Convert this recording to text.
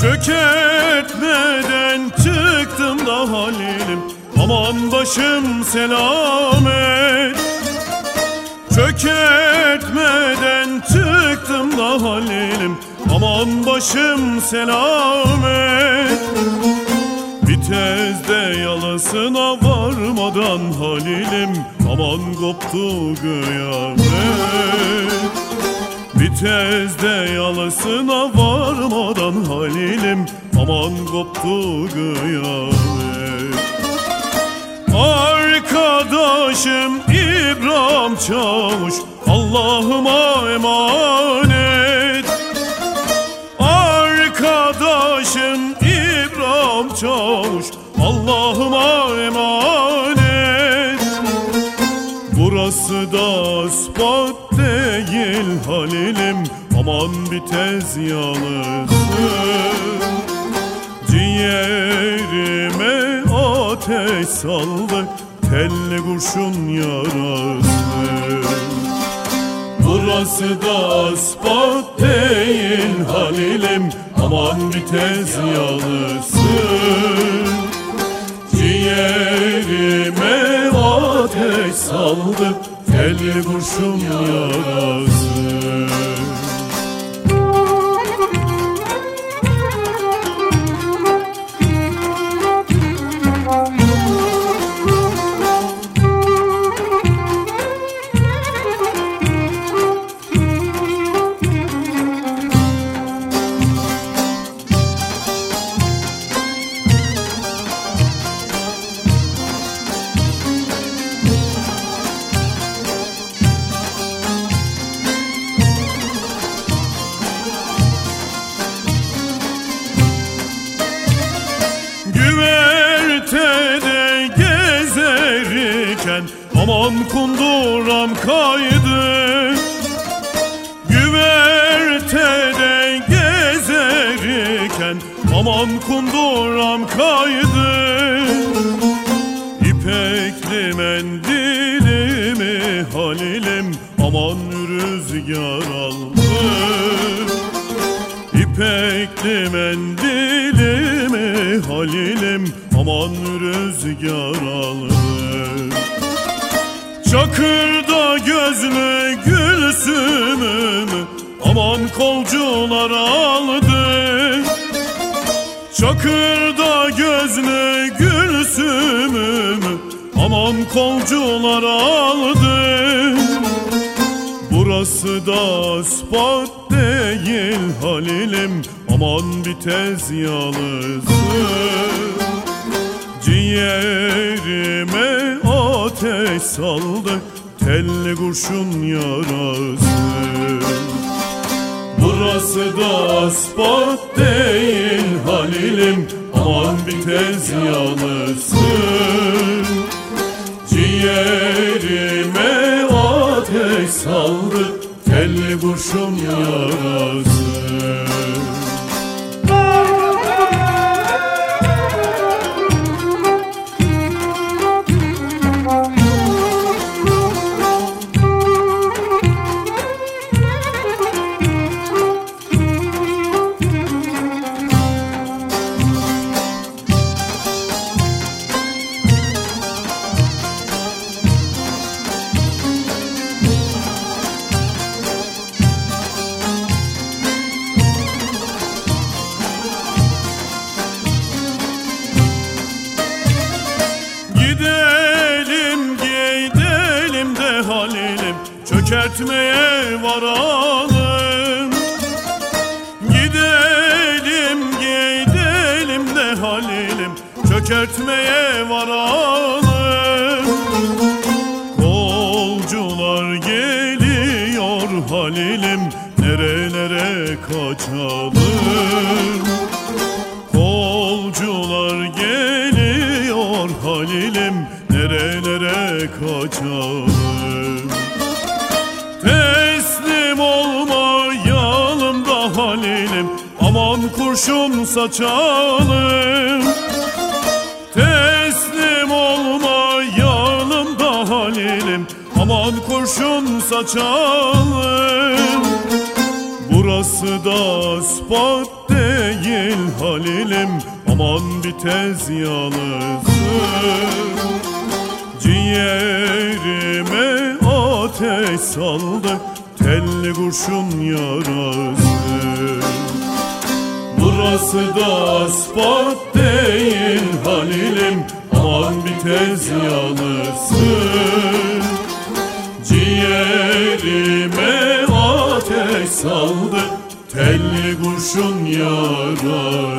Çökertmeden çıktım da halilim Aman başım selamet Çökertmeden çıktım da halilim Aman başım selamet Vitezde yalasına varmadan halilim. Aman koptu kıyamet Vitezde yalasına varmadan halilim Aman koptu kıyamet. Arkadaşım İbrahim Çavuş Allah'ıma emanet. Arkadaşım İbrahim Çavuş Allah'ıma emanet. Burası da ispat değil halilim Aman bir tez yalısı Ciğerime ateş saldı Telli kurşun yarası. Burası da ispat değil halilim Aman bir tez yalısı Ciğerime ateş saldı Telli kurşun yarası aman kunduram kaydı. Güvertede gezerken aman kunduram kaydı. İpekli mendilimi halilim aman rüzgar aldı. İpekli mendilimi halilim aman rüzgar alır Çakırda gözlü gülsümümü aman kolcular aldı. Çakırda gözlü gülsümümü aman kolcular aldı. Burası da ispat değil halilim. Aman bir tez yalısı. Ciğerime ateş saldı Telli kurşun yarası. Burası da ispat değil halilim Aman bir tez yalısı Ciğerime ateş saldı Telli kurşun yarası Çökertmeye varalım Gidelim gidelim de halilim Çökertmeye varalım Kolcular geliyor halilim Nerelere kaçalım? Kolcular geliyor halilim Nerelere kaçalım Aman kurşun saçalım. Teslim olmayalım da halilim. Aman kurşun saçalım. Burası da ispat değil Halilim. Aman bir tez yalısın Ciğerime ateş saldı. Telli kurşun yarası Burası da aspat değil Halilim. Aman bir tez yanırsın Ciğerime ateş saldı. Telli kurşun yarası